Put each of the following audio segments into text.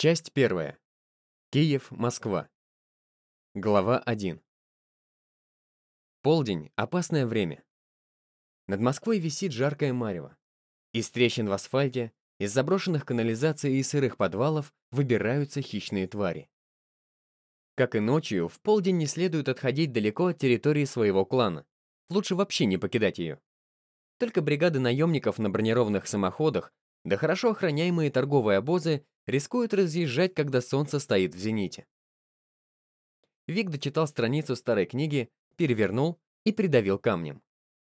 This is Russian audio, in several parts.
Часть первая. Киев, Москва. Глава 1. Полдень — опасное время. Над Москвой висит жаркое марево. Из трещин в асфальте, из заброшенных канализаций и сырых подвалов выбираются хищные твари. Как и ночью, в полдень не следует отходить далеко от территории своего клана. Лучше вообще не покидать ее. Только бригады наемников на бронированных самоходах, да хорошо охраняемые торговые обозы рискуют разъезжать, когда солнце стоит в зените. Вик дочитал страницу старой книги, перевернул и придавил камнем.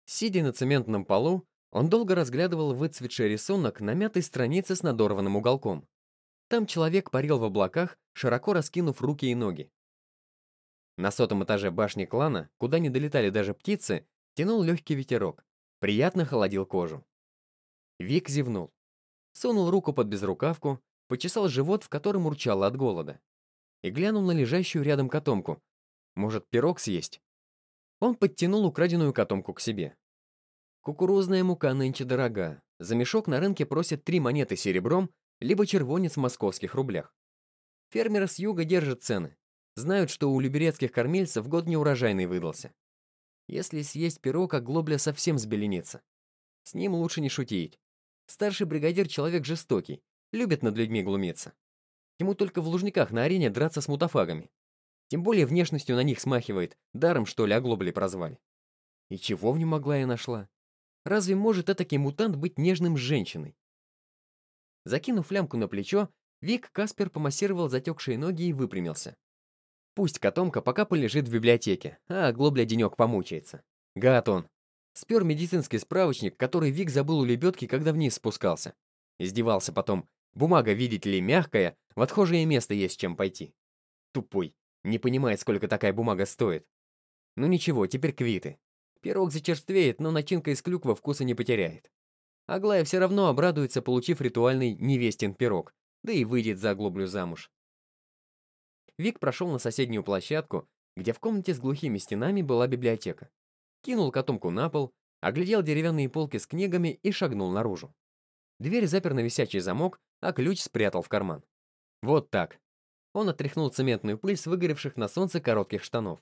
Сидя на цементном полу, он долго разглядывал выцветший рисунок на мятой странице с надорванным уголком. Там человек парил в облаках, широко раскинув руки и ноги. На сотом этаже башни клана, куда не долетали даже птицы, тянул легкий ветерок. Приятно холодил кожу. Вик зевнул. Сунул руку под безрукавку, почесал живот, в котором урчало от голода. И глянул на лежащую рядом котомку. Может, пирог съесть? Он подтянул украденную котомку к себе. Кукурузная мука нынче дорога. За мешок на рынке просят три монеты серебром, либо червонец в московских рублях. Фермеры с юга держат цены. Знают, что у люберецких кормильцев год неурожайный выдался. Если съесть пирог, а глобля совсем сбеленится. С ним лучше не шутить. Старший бригадир — человек жестокий, Любит над людьми глумиться. Ему только в Лужниках на арене драться с мутафагами. Тем более внешностью на них смахивает, даром, что ли, оглобли прозвали. И чего в нем могла я нашла? Разве может этакий мутант быть нежным с женщиной? Закинув лямку на плечо, Вик Каспер помассировал затекшие ноги и выпрямился. Пусть котомка пока полежит в библиотеке, а глобля денек помучается. Гад он. Спер медицинский справочник, который Вик забыл у лебедки, когда вниз спускался. Издевался потом, Бумага, видите ли, мягкая, в отхожее место есть чем пойти. Тупой, не понимает, сколько такая бумага стоит. Ну ничего, теперь квиты. Пирог зачерствеет, но начинка из клюквы вкуса не потеряет. Аглая все равно обрадуется, получив ритуальный невестин пирог, да и выйдет за оглоблю замуж. Вик прошел на соседнюю площадку, где в комнате с глухими стенами была библиотека. Кинул котомку на пол, оглядел деревянные полки с книгами и шагнул наружу. Дверь запер на висячий замок, а ключ спрятал в карман. Вот так. Он отряхнул цементную пыль с выгоревших на солнце коротких штанов.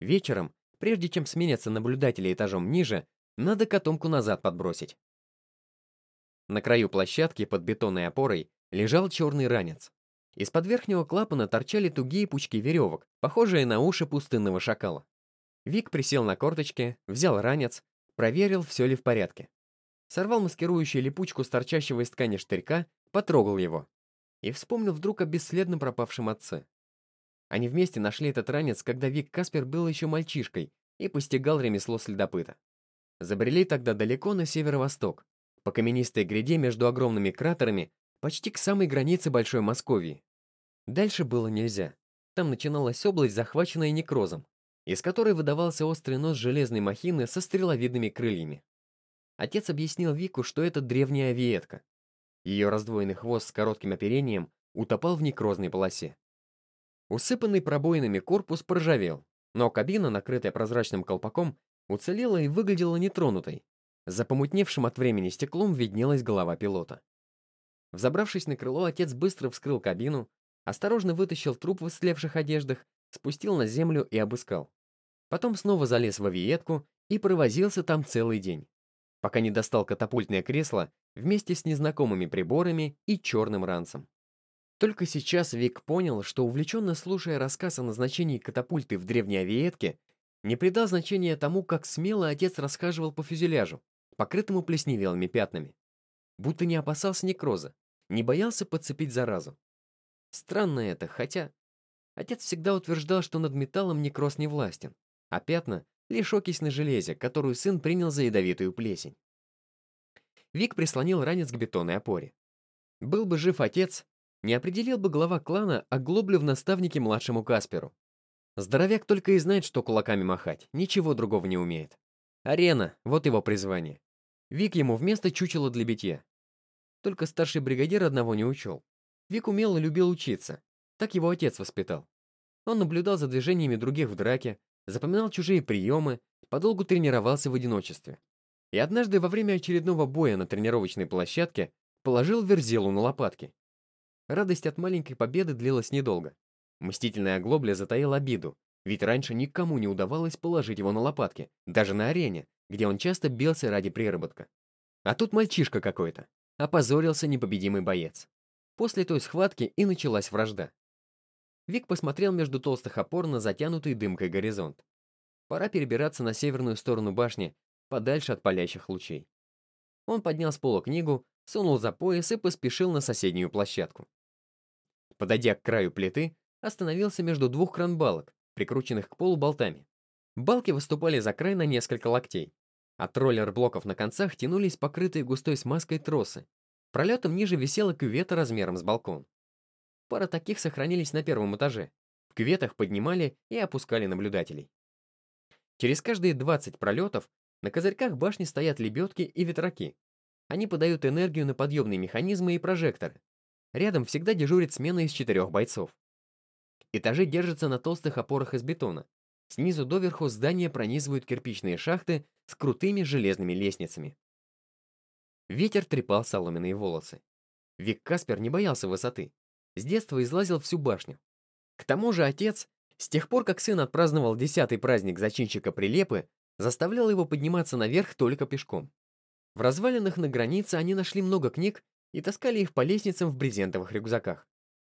Вечером, прежде чем сменятся наблюдатели этажом ниже, надо котомку назад подбросить. На краю площадки под бетонной опорой лежал черный ранец. Из-под верхнего клапана торчали тугие пучки веревок, похожие на уши пустынного шакала. Вик присел на корточки, взял ранец, проверил, все ли в порядке. Сорвал маскирующую липучку с торчащего из ткани штырька потрогал его и вспомнил вдруг о бесследно пропавшем отце. Они вместе нашли этот ранец, когда Вик Каспер был еще мальчишкой и постигал ремесло следопыта. Забрели тогда далеко на северо-восток, по каменистой гряде между огромными кратерами, почти к самой границе Большой Московии. Дальше было нельзя. Там начиналась область, захваченная некрозом, из которой выдавался острый нос железной махины со стреловидными крыльями. Отец объяснил Вику, что это древняя авиетка, ее раздвоенный хвост с коротким оперением утопал в некрозной полосе. Усыпанный пробоинами корпус поржавел, но кабина, накрытая прозрачным колпаком, уцелела и выглядела нетронутой. За помутневшим от времени стеклом виднелась голова пилота. Взобравшись на крыло, отец быстро вскрыл кабину, осторожно вытащил труп в истлевших одеждах, спустил на землю и обыскал. Потом снова залез в авиетку и провозился там целый день пока не достал катапультное кресло вместе с незнакомыми приборами и черным ранцем. Только сейчас Вик понял, что увлеченно слушая рассказ о назначении катапульты в древней авиетке, не придал значения тому, как смело отец расхаживал по фюзеляжу, покрытому плесневелыми пятнами. Будто не опасался некроза, не боялся подцепить заразу. Странно это, хотя... Отец всегда утверждал, что над металлом некроз не властен, а пятна Лишь окись на железе, которую сын принял за ядовитую плесень. Вик прислонил ранец к бетонной опоре. Был бы жив отец, не определил бы глава клана оглоблю в наставнике младшему Касперу. Здоровяк только и знает, что кулаками махать, ничего другого не умеет. Арена — вот его призвание. Вик ему вместо чучела для битья. Только старший бригадир одного не учел. Вик умел и любил учиться. Так его отец воспитал. Он наблюдал за движениями других в драке, запоминал чужие приемы, подолгу тренировался в одиночестве. И однажды во время очередного боя на тренировочной площадке положил Верзелу на лопатки. Радость от маленькой победы длилась недолго. Мстительная оглобля затаил обиду, ведь раньше никому не удавалось положить его на лопатки, даже на арене, где он часто бился ради приработка. А тут мальчишка какой-то. Опозорился непобедимый боец. После той схватки и началась вражда. Вик посмотрел между толстых опор на затянутый дымкой горизонт. Пора перебираться на северную сторону башни, подальше от палящих лучей. Он поднял с пола книгу, сунул за пояс и поспешил на соседнюю площадку. Подойдя к краю плиты, остановился между двух кранбалок, прикрученных к полу болтами. Балки выступали за край на несколько локтей. От роллер-блоков на концах тянулись покрытые густой смазкой тросы. Пролетом ниже висела кювета размером с балкон. Пара таких сохранились на первом этаже. В кюветах поднимали и опускали наблюдателей. Через каждые 20 пролетов на козырьках башни стоят лебедки и ветраки. Они подают энергию на подъемные механизмы и прожекторы. Рядом всегда дежурит смена из четырех бойцов. Этажи держатся на толстых опорах из бетона. Снизу доверху здания пронизывают кирпичные шахты с крутыми железными лестницами. Ветер трепал соломенные волосы. Вик Каспер не боялся высоты. С детства излазил всю башню. К тому же отец, с тех пор, как сын отпраздновал десятый праздник зачинщика Прилепы, заставлял его подниматься наверх только пешком. В развалинах на границе они нашли много книг и таскали их по лестницам в брезентовых рюкзаках.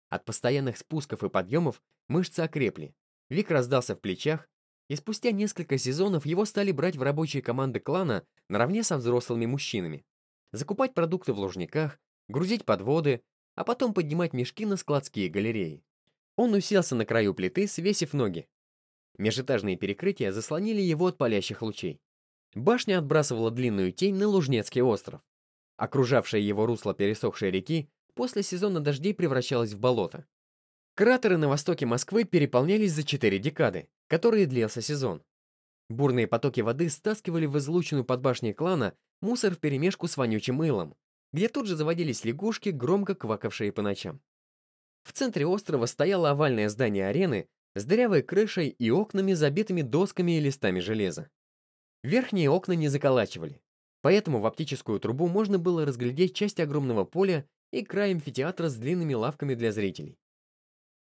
От постоянных спусков и подъемов мышцы окрепли, Вик раздался в плечах, и спустя несколько сезонов его стали брать в рабочие команды клана наравне со взрослыми мужчинами. Закупать продукты в ложниках, грузить подводы, а потом поднимать мешки на складские галереи. Он уселся на краю плиты, свесив ноги. Межэтажные перекрытия заслонили его от палящих лучей. Башня отбрасывала длинную тень на Лужнецкий остров. Окружавшая его русло пересохшей реки после сезона дождей превращалась в болото. Кратеры на востоке Москвы переполнялись за четыре декады, которые длился сезон. Бурные потоки воды стаскивали в излученную под башней клана мусор вперемешку с вонючим мылом, где тут же заводились лягушки, громко квакавшие по ночам. В центре острова стояло овальное здание арены с дырявой крышей и окнами, забитыми досками и листами железа. Верхние окна не заколачивали, поэтому в оптическую трубу можно было разглядеть часть огромного поля и край амфитеатра с длинными лавками для зрителей.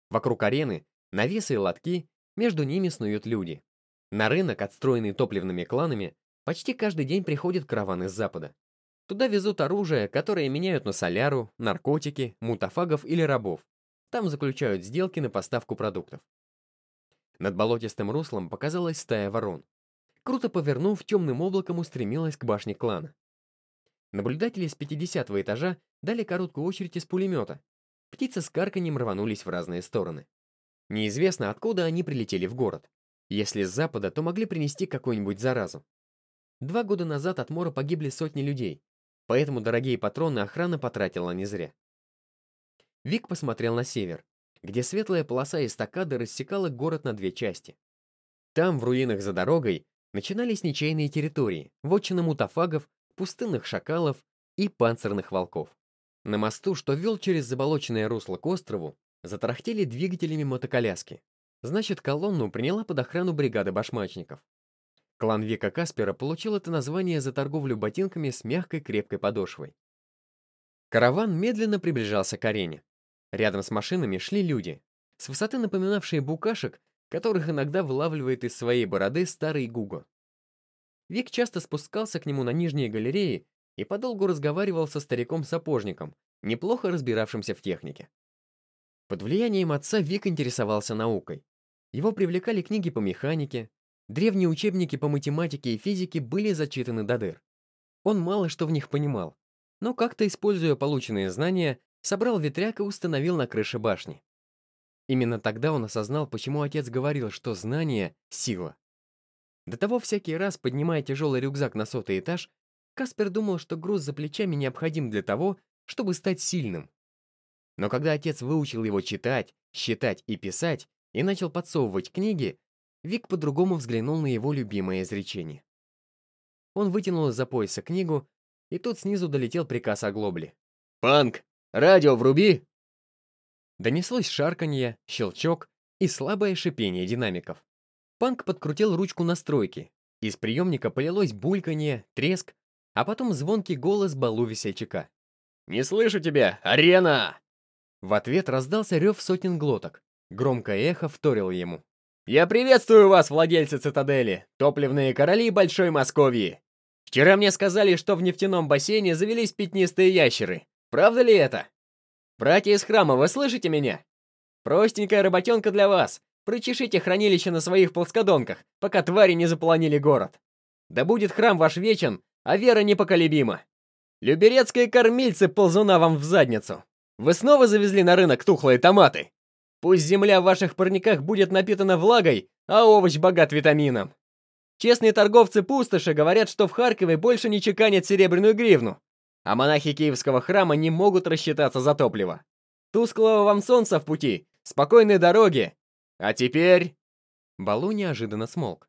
Вокруг арены навесы и лотки, между ними снуют люди. На рынок, отстроенный топливными кланами, почти каждый день приходят караваны с запада. Туда везут оружие, которое меняют на соляру, наркотики, мутафагов или рабов. Там заключают сделки на поставку продуктов. Над болотистым руслом показалась стая ворон. Круто повернув, темным облаком устремилась к башне клана. Наблюдатели с 50 этажа дали короткую очередь из пулемета, Птицы с карканьем рванулись в разные стороны. Неизвестно, откуда они прилетели в город. Если с запада, то могли принести какую-нибудь заразу. Два года назад от мора погибли сотни людей, поэтому дорогие патроны охрана потратила не зря. Вик посмотрел на север, где светлая полоса эстакады рассекала город на две части. Там, в руинах за дорогой, начинались ничейные территории, вотчина мутафагов, пустынных шакалов и панцирных волков. На мосту, что вел через заболоченное русло к острову, затарахтели двигателями мотоколяски. Значит, колонну приняла под охрану бригада башмачников. Клан Вика Каспера получил это название за торговлю ботинками с мягкой крепкой подошвой. Караван медленно приближался к арене. Рядом с машинами шли люди, с высоты напоминавшие букашек, которых иногда вылавливает из своей бороды старый Гуго. Вик часто спускался к нему на нижние галереи и подолгу разговаривал со стариком-сапожником, неплохо разбиравшимся в технике. Под влиянием отца Вик интересовался наукой. Его привлекали книги по механике, древние учебники по математике и физике были зачитаны до дыр. Он мало что в них понимал, но как-то, используя полученные знания, собрал ветряк и установил на крыше башни. Именно тогда он осознал, почему отец говорил, что знание — сила. До того всякий раз, поднимая тяжелый рюкзак на сотый этаж, Каспер думал, что груз за плечами необходим для того, чтобы стать сильным. Но когда отец выучил его читать, считать и писать и начал подсовывать книги, Вик по-другому взглянул на его любимое изречение. Он вытянул из-за пояса книгу, и тут снизу долетел приказ о глобле. «Панк! Радио вруби!» Донеслось шарканье, щелчок и слабое шипение динамиков. Панк подкрутил ручку настройки. Из приемника полилось бульканье, треск, а потом звонкий голос Балу Весельчака. «Не слышу тебя! Арена!» В ответ раздался рев сотен глоток. Громкое эхо вторил ему. «Я приветствую вас, владельцы цитадели, топливные короли Большой Московии! Вчера мне сказали, что в нефтяном бассейне завелись пятнистые ящеры. Правда ли это? Братья из храма, вы слышите меня? Простенькая работенка для вас. Прочешите хранилище на своих плоскодонках, пока твари не заполонили город. Да будет храм ваш вечен, а вера непоколебима. Люберецкие кормильцы ползуна вам в задницу. Вы снова завезли на рынок тухлые томаты? Пусть земля в ваших парниках будет напитана влагой, а овощ богат витамином. Честные торговцы пустоши говорят, что в Харькове больше не чеканят серебряную гривну, а монахи Киевского храма не могут рассчитаться за топливо. Тусклого вам солнца в пути, спокойной дороги. А теперь...» Балу неожиданно смолк.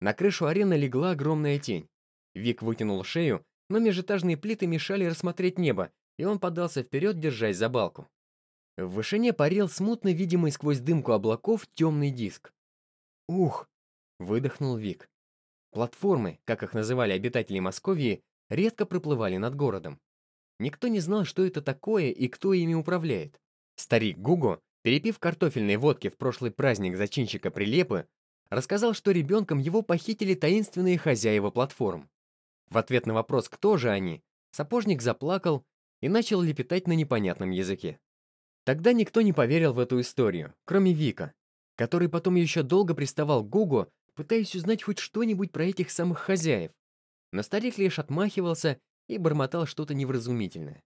На крышу арены легла огромная тень. Вик вытянул шею, но межэтажные плиты мешали рассмотреть небо, и он подался вперед, держась за балку. В вышине парил смутно видимый сквозь дымку облаков темный диск. «Ух!» — выдохнул Вик. Платформы, как их называли обитатели Московии, редко проплывали над городом. Никто не знал, что это такое и кто ими управляет. Старик Гуго, перепив картофельной водки в прошлый праздник зачинщика Прилепы, рассказал, что ребенком его похитили таинственные хозяева платформ. В ответ на вопрос, кто же они, сапожник заплакал и начал лепетать на непонятном языке. Тогда никто не поверил в эту историю, кроме Вика, который потом еще долго приставал к Гугу, пытаясь узнать хоть что-нибудь про этих самых хозяев. Но старик лишь отмахивался и бормотал что-то невразумительное.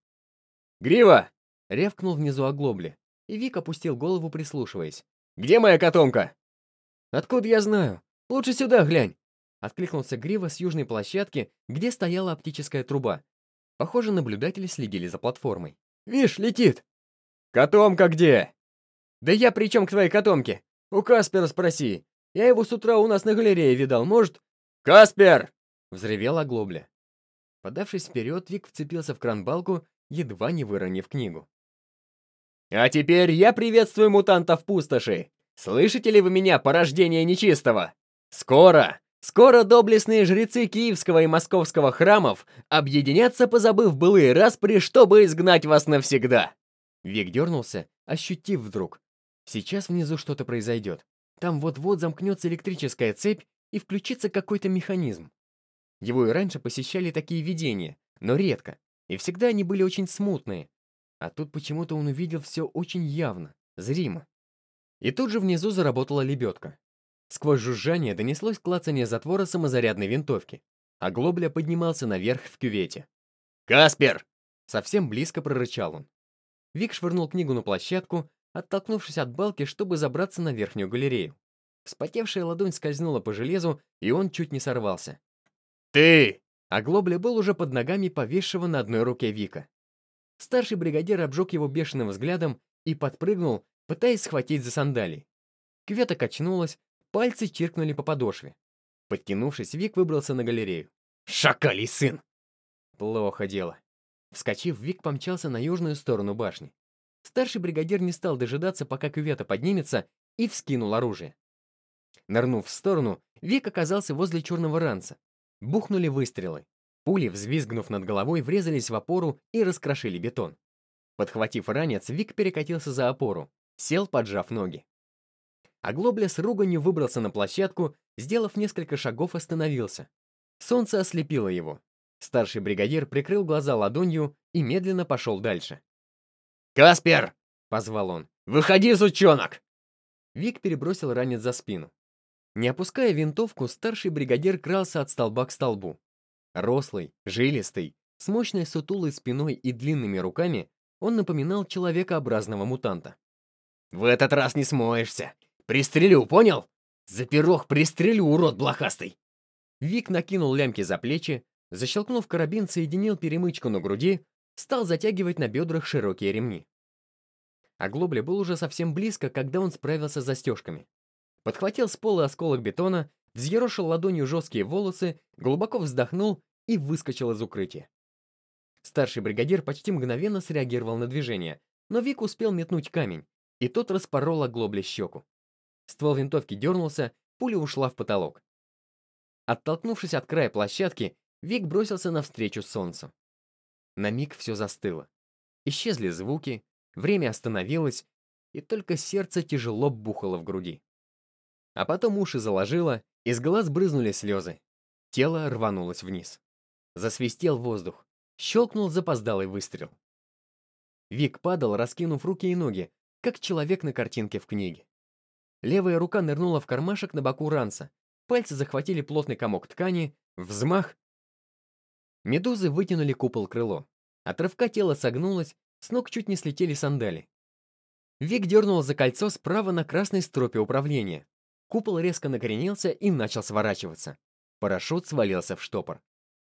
«Грива!» — рявкнул внизу оглобли, и Вик опустил голову, прислушиваясь. «Где моя котомка?» «Откуда я знаю? Лучше сюда глянь!» Откликнулся Грива с южной площадки, где стояла оптическая труба. Похоже, наблюдатели следили за платформой. «Вишь, летит!» «Котомка где?» «Да я при к твоей котомке? У Каспера спроси. Я его с утра у нас на галерее видал, может...» «Каспер!» — взревел оглобля. Подавшись вперед, Вик вцепился в кран-балку, едва не выронив книгу. «А теперь я приветствую мутантов пустоши! Слышите ли вы меня, порождение нечистого? Скоро, скоро доблестные жрецы Киевского и Московского храмов объединятся, позабыв былые распри, чтобы изгнать вас навсегда!» Вик дернулся, ощутив вдруг. Сейчас внизу что-то произойдет. Там вот-вот замкнется электрическая цепь и включится какой-то механизм. Его и раньше посещали такие видения, но редко, и всегда они были очень смутные. А тут почему-то он увидел все очень явно, зримо. И тут же внизу заработала лебедка. Сквозь жужжание донеслось клацание затвора самозарядной винтовки, а Глобля поднимался наверх в кювете. «Каспер!» Совсем близко прорычал он. Вик швырнул книгу на площадку, оттолкнувшись от балки, чтобы забраться на верхнюю галерею. Вспотевшая ладонь скользнула по железу, и он чуть не сорвался. «Ты!» А Глобля был уже под ногами повисшего на одной руке Вика. Старший бригадир обжег его бешеным взглядом и подпрыгнул, пытаясь схватить за сандалии. Квета качнулась, пальцы чиркнули по подошве. Подтянувшись, Вик выбрался на галерею. «Шакалий сын!» Плохо дело. Вскочив, Вик помчался на южную сторону башни. Старший бригадир не стал дожидаться, пока кювета поднимется, и вскинул оружие. Нырнув в сторону, Вик оказался возле черного ранца. Бухнули выстрелы. Пули, взвизгнув над головой, врезались в опору и раскрошили бетон. Подхватив ранец, Вик перекатился за опору, сел, поджав ноги. Оглобля с руганью выбрался на площадку, сделав несколько шагов, остановился. Солнце ослепило его. Старший бригадир прикрыл глаза ладонью и медленно пошел дальше. «Каспер!» — позвал он. «Выходи, сучонок!» Вик перебросил ранец за спину. Не опуская винтовку, старший бригадир крался от столба к столбу. Рослый, жилистый, с мощной сутулой спиной и длинными руками, он напоминал человекообразного мутанта. «В этот раз не смоешься! Пристрелю, понял? За пирог пристрелю, урод блохастый!» Вик накинул лямки за плечи, Защелкнув карабин, соединил перемычку на груди, стал затягивать на бедрах широкие ремни. Оглобля был уже совсем близко, когда он справился с застежками. Подхватил с пола осколок бетона, взъерошил ладонью жесткие волосы, глубоко вздохнул и выскочил из укрытия. Старший бригадир почти мгновенно среагировал на движение, но Вик успел метнуть камень, и тот распорол оглобле щеку. Ствол винтовки дернулся, пуля ушла в потолок. Оттолкнувшись от края площадки, Вик бросился навстречу солнцу. На миг все застыло. Исчезли звуки, время остановилось, и только сердце тяжело бухало в груди. А потом уши заложило, из глаз брызнули слезы. Тело рванулось вниз. Засвистел воздух. Щелкнул запоздалый выстрел. Вик падал, раскинув руки и ноги, как человек на картинке в книге. Левая рука нырнула в кармашек на боку ранца. Пальцы захватили плотный комок ткани. Взмах. Медузы вытянули купол крыло. От рывка тело согнулось, с ног чуть не слетели сандали. Вик дернул за кольцо справа на красной стропе управления. Купол резко накренился и начал сворачиваться. Парашют свалился в штопор.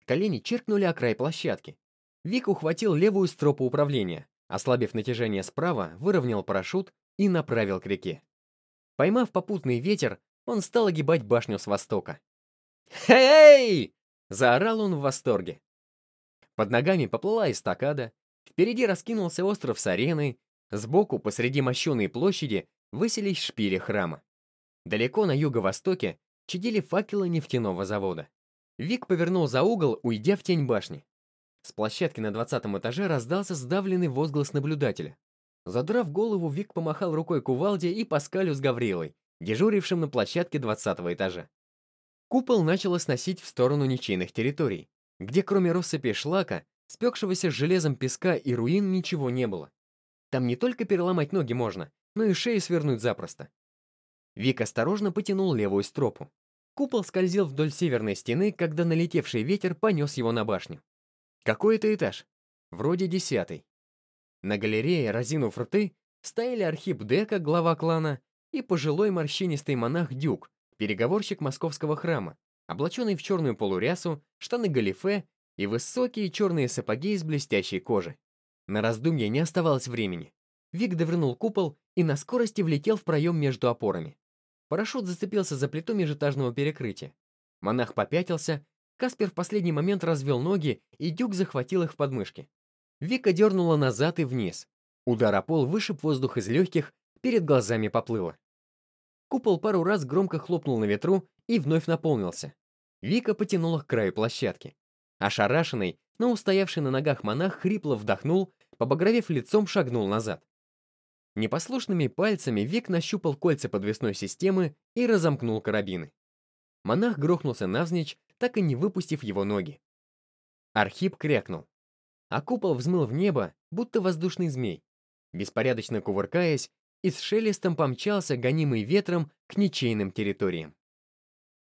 Колени чиркнули о край площадки. Вик ухватил левую стропу управления, ослабив натяжение справа, выровнял парашют и направил к реке. Поймав попутный ветер, он стал огибать башню с востока. «Эй!» — заорал он в восторге. Под ногами поплыла эстакада, впереди раскинулся остров с ареной, сбоку, посреди мощеной площади, высились шпили храма. Далеко на юго-востоке чадили факелы нефтяного завода. Вик повернул за угол, уйдя в тень башни. С площадки на двадцатом этаже раздался сдавленный возглас наблюдателя. Задрав голову, Вик помахал рукой кувалде и Паскалю с Гаврилой, дежурившим на площадке двадцатого этажа. Купол начало сносить в сторону ничейных территорий, где кроме россыпи шлака, спекшегося с железом песка и руин ничего не было. Там не только переломать ноги можно, но и шею свернуть запросто. Вик осторожно потянул левую стропу. Купол скользил вдоль северной стены, когда налетевший ветер понес его на башню. Какой это этаж? Вроде десятый. На галерее, разинув рты, стояли Архип Дека, глава клана, и пожилой морщинистый монах Дюк, переговорщик московского храма, облаченный в черную полурясу, штаны галифе и высокие черные сапоги из блестящей кожи. На раздумье не оставалось времени. Вик довернул купол и на скорости влетел в проем между опорами. Парашют зацепился за плиту межэтажного перекрытия. Монах попятился, Каспер в последний момент развел ноги, и Дюк захватил их в подмышки. Вика дернула назад и вниз. Удар о пол вышиб воздух из легких, перед глазами поплыло. Купол пару раз громко хлопнул на ветру и вновь наполнился. Вика потянула к краю площадки. Ошарашенный, но устоявший на ногах монах хрипло вдохнул, побагровев лицом шагнул назад. Непослушными пальцами Вик нащупал кольца подвесной системы и разомкнул карабины. Монах грохнулся навзничь, так и не выпустив его ноги. Архип крякнул. А купол взмыл в небо, будто воздушный змей. Беспорядочно кувыркаясь, и с шелестом помчался, гонимый ветром, к ничейным территориям.